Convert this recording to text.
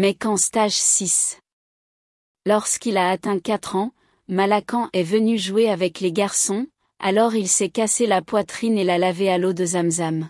Mais qu'en stage 6. Lorsqu'il a atteint 4 ans, Malakan est venu jouer avec les garçons, alors il s'est cassé la poitrine et l'a lavé à l'eau de Zamzam.